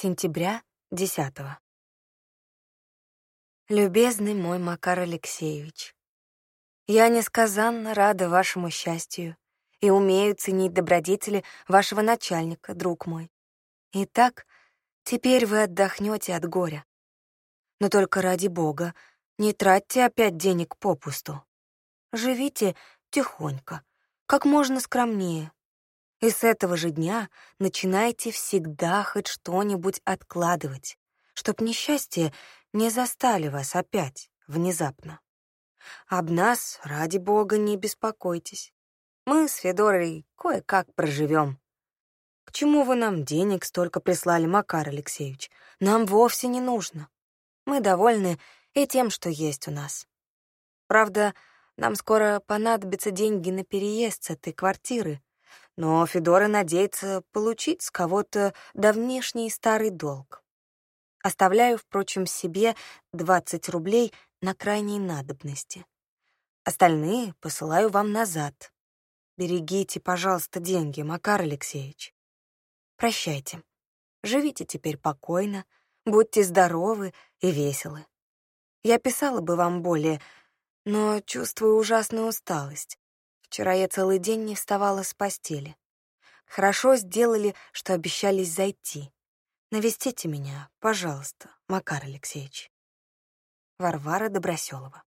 сентября 10 Любезный мой Макар Алексеевич, я несказанно рада вашему счастью и умею ценить добродетели вашего начальника, друг мой. Итак, теперь вы отдохнете от горя. Но только ради бога, не тратьте опять денег попусту. Живите тихонько, как можно скромнее. И с этого же дня начинайте всегда хоть что-нибудь откладывать, чтоб несчастье не застали вас опять внезапно. Об нас, ради бога, не беспокойтесь. Мы с Федорой кое-как проживем. К чему вы нам денег столько прислали, Макар Алексеевич? Нам вовсе не нужно. Мы довольны и тем, что есть у нас. Правда, нам скоро понадобятся деньги на переезд с этой квартиры, но Федора надеется получить с кого-то давнишний старый долг. Оставляю, впрочем, себе 20 рублей на крайней надобности. Остальные посылаю вам назад. Берегите, пожалуйста, деньги, Макар Алексеевич. Прощайте. Живите теперь покойно, будьте здоровы и веселы. Я писала бы вам более, но чувствую ужасную усталость. Вчера я целый день не вставала с постели. Хорошо сделали, что обещались зайти. Навестите меня, пожалуйста, Макар Алексеевич. Варвара Доброселова